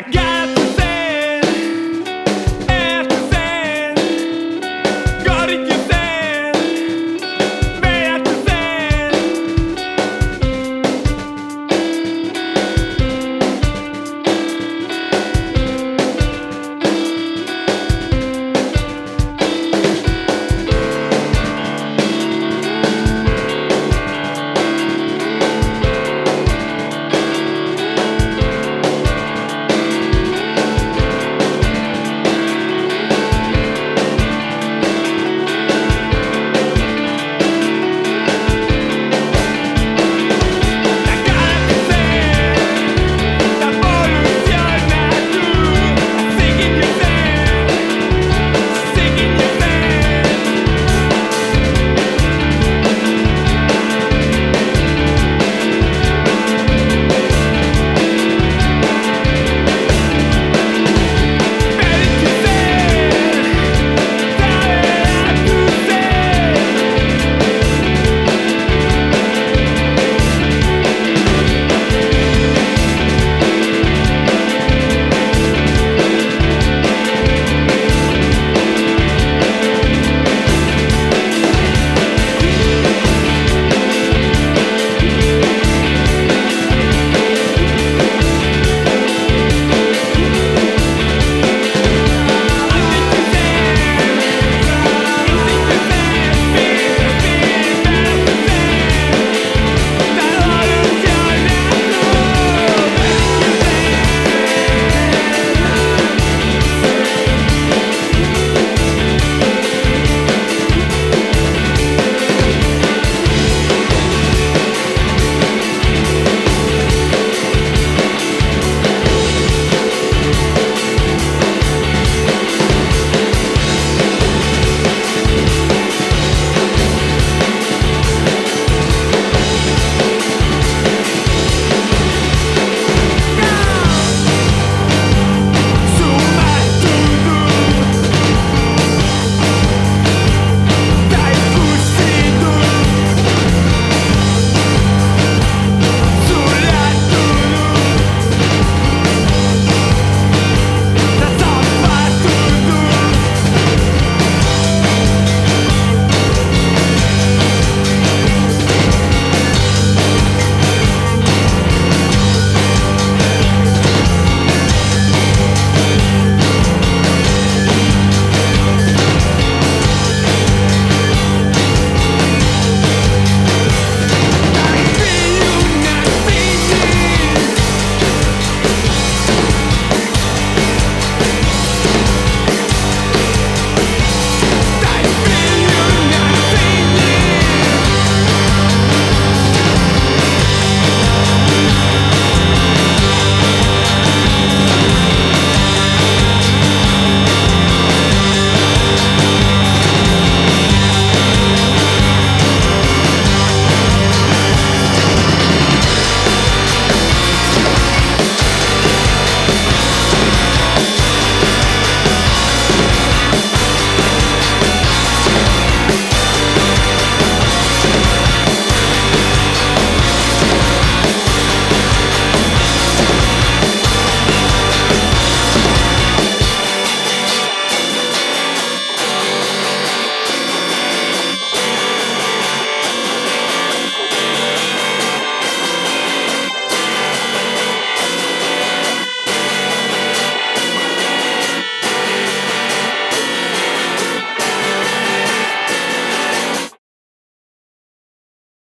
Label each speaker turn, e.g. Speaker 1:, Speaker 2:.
Speaker 1: I got